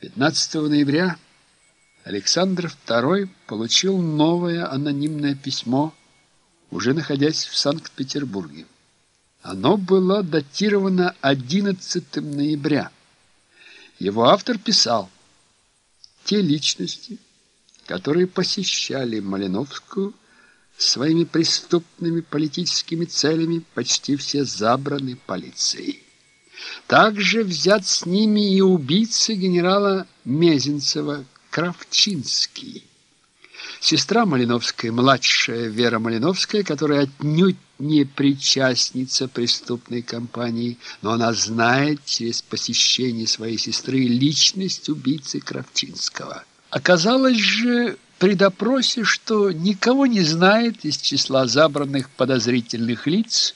15 ноября Александр II получил новое анонимное письмо, уже находясь в Санкт-Петербурге. Оно было датировано 11 ноября. Его автор писал «Те личности, которые посещали Малиновскую своими преступными политическими целями, почти все забраны полицией». Также взят с ними и убийца генерала Мезенцева Кравчинский. Сестра Малиновская, младшая Вера Малиновская, которая отнюдь не причастница преступной кампании, но она знает через посещение своей сестры личность убийцы Кравчинского. Оказалось же при допросе, что никого не знает из числа забранных подозрительных лиц,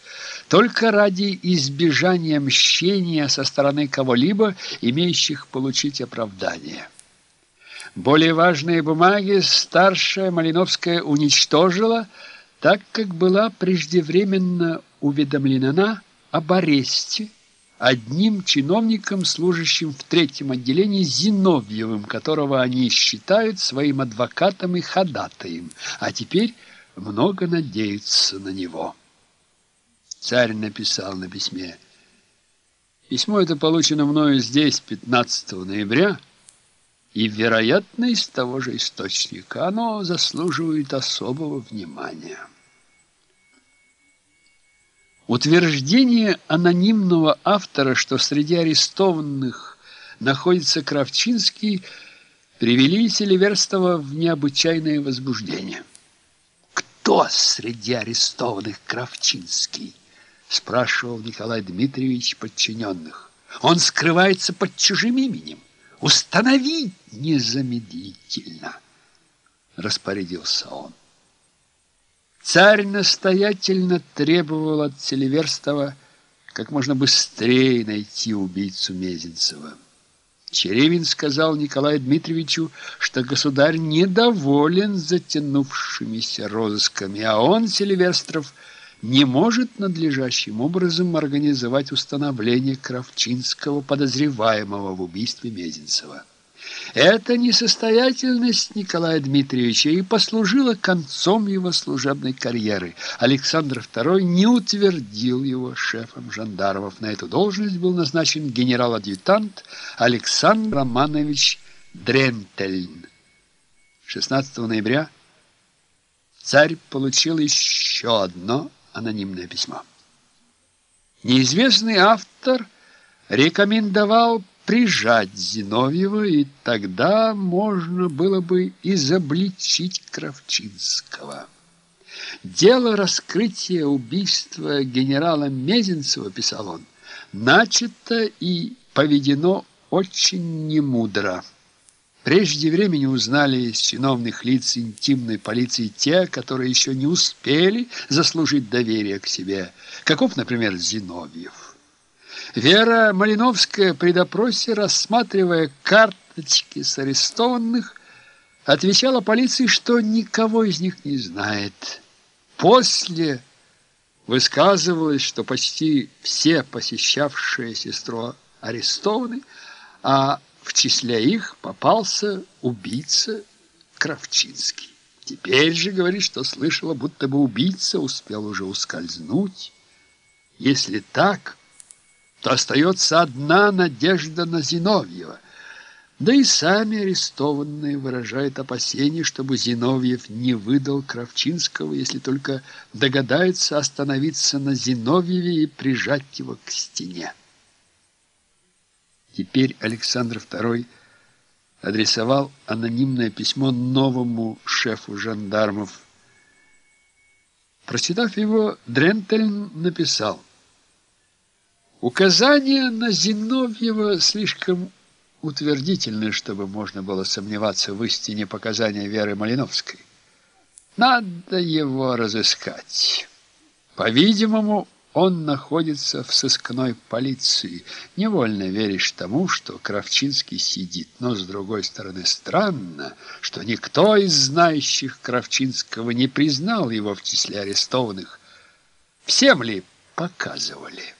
только ради избежания мщения со стороны кого-либо, имеющих получить оправдание. Более важные бумаги старшая Малиновская уничтожила, так как была преждевременно уведомлена об аресте одним чиновником, служащим в третьем отделении Зиновьевым, которого они считают своим адвокатом и ходатаем, а теперь много надеются на него. Царь написал на письме. Письмо это получено мною здесь 15 ноября, и, вероятно, из того же источника. Оно заслуживает особого внимания. Утверждение анонимного автора, что среди арестованных находится Кравчинский, привели Селиверстова в необычайное возбуждение. «Кто среди арестованных Кравчинский?» – спрашивал Николай Дмитриевич подчиненных. «Он скрывается под чужим именем. Установить незамедлительно!» – распорядился он. Царь настоятельно требовал от Селиверстова как можно быстрее найти убийцу Мезенцева. Черевин сказал Николаю Дмитриевичу, что государь недоволен затянувшимися розысками, а он, Селиверстров, не может надлежащим образом организовать установление Кравчинского, подозреваемого в убийстве Мезенцева. Эта несостоятельность Николая Дмитриевича и послужила концом его служебной карьеры. Александр II не утвердил его шефом жандармов. На эту должность был назначен генерал-адъютант Александр Романович Дрентельн. 16 ноября царь получил еще одно анонимное письмо. Неизвестный автор рекомендовал прижать Зиновьева, и тогда можно было бы изобличить Кравчинского. Дело раскрытия убийства генерала Мезенцева, писал он, начато и поведено очень немудро. Прежде времени узнали из чиновных лиц интимной полиции те, которые еще не успели заслужить доверие к себе, каков, например, Зиновьев. Вера Малиновская при допросе, рассматривая карточки с арестованных, отвечала полиции, что никого из них не знает. После высказывалось, что почти все посещавшие сестру арестованы, а в числе их попался убийца Кравчинский. Теперь же говорит, что слышала, будто бы убийца успел уже ускользнуть. Если так то остается одна надежда на Зиновьева. Да и сами арестованные выражают опасения, чтобы Зиновьев не выдал Кравчинского, если только догадается остановиться на Зиновьеве и прижать его к стене. Теперь Александр II адресовал анонимное письмо новому шефу жандармов. Прочитав его, Дрентельн написал – Указание на Зиновьева слишком утвердительное, чтобы можно было сомневаться в истине показания Веры Малиновской. Надо его разыскать. По-видимому, он находится в сыскной полиции. Невольно веришь тому, что Кравчинский сидит. Но, с другой стороны, странно, что никто из знающих Кравчинского не признал его в числе арестованных. Всем ли показывали?